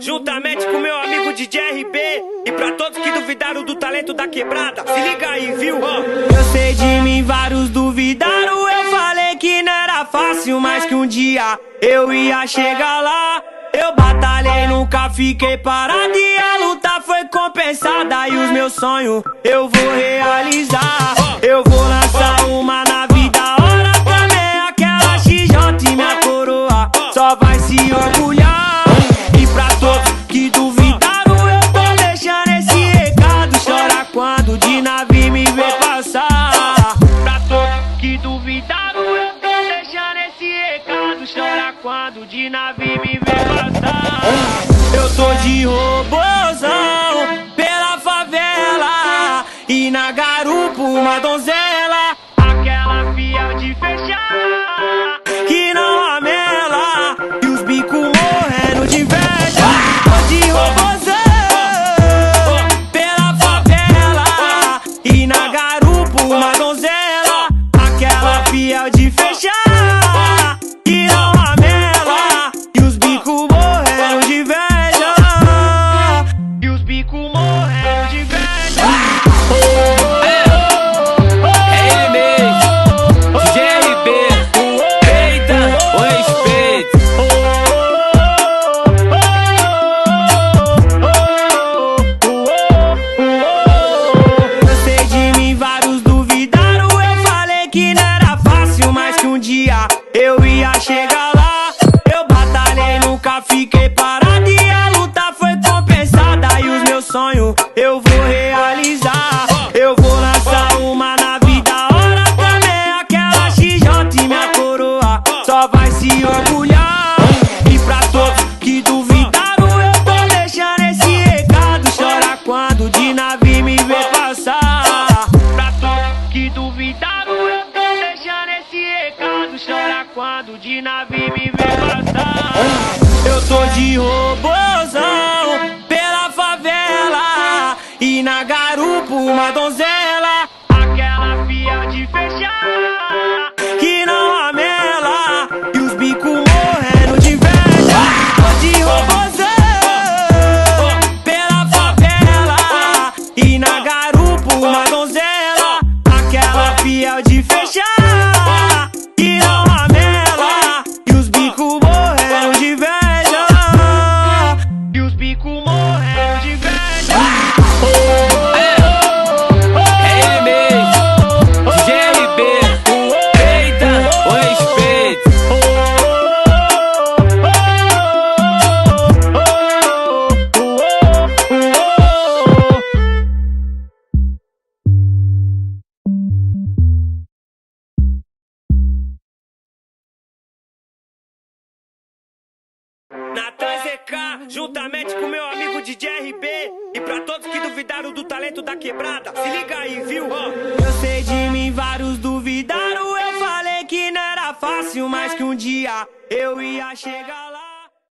Juntamente com meu amigo DJ RB. E pra todos que duvidaram do talento da quebrada, se liga aí, viu? Eu sei de mim, vários duvidaram. Eu falei que não era fácil, mas que um dia eu ia chegar lá. Eu batalhei, nunca fiquei parado e a luta foi compensada. E os meus sonhos eu vou realizar. Eu vou quando de navio me vê passar. Bicos morrendo de inveja. É ele mesmo, DJ RB. Eita, o respeito. Eu sei de mim, vários duvidaram. Eu falei que não era fácil, mas que um dia eu ia chegar lá. Eu batalhei, nunca fiquei parado. Se orgulhar. E pra todos que duvidaram, eu tô deixando esse recado. Chora quando de navio me vê passar. Pra todos que duvidaram, eu tô deixando esse recado. Chora quando de navio me vê passar. Eu tô de robôzão pela favela e na garupa uma donzela, Natan ZK, juntamente com meu amigo DJ RB. E pra todos que duvidaram do talento da quebrada, se liga aí, viu? Eu sei de mim, vários duvidaram. Eu falei que não era fácil, mas que um dia eu ia chegar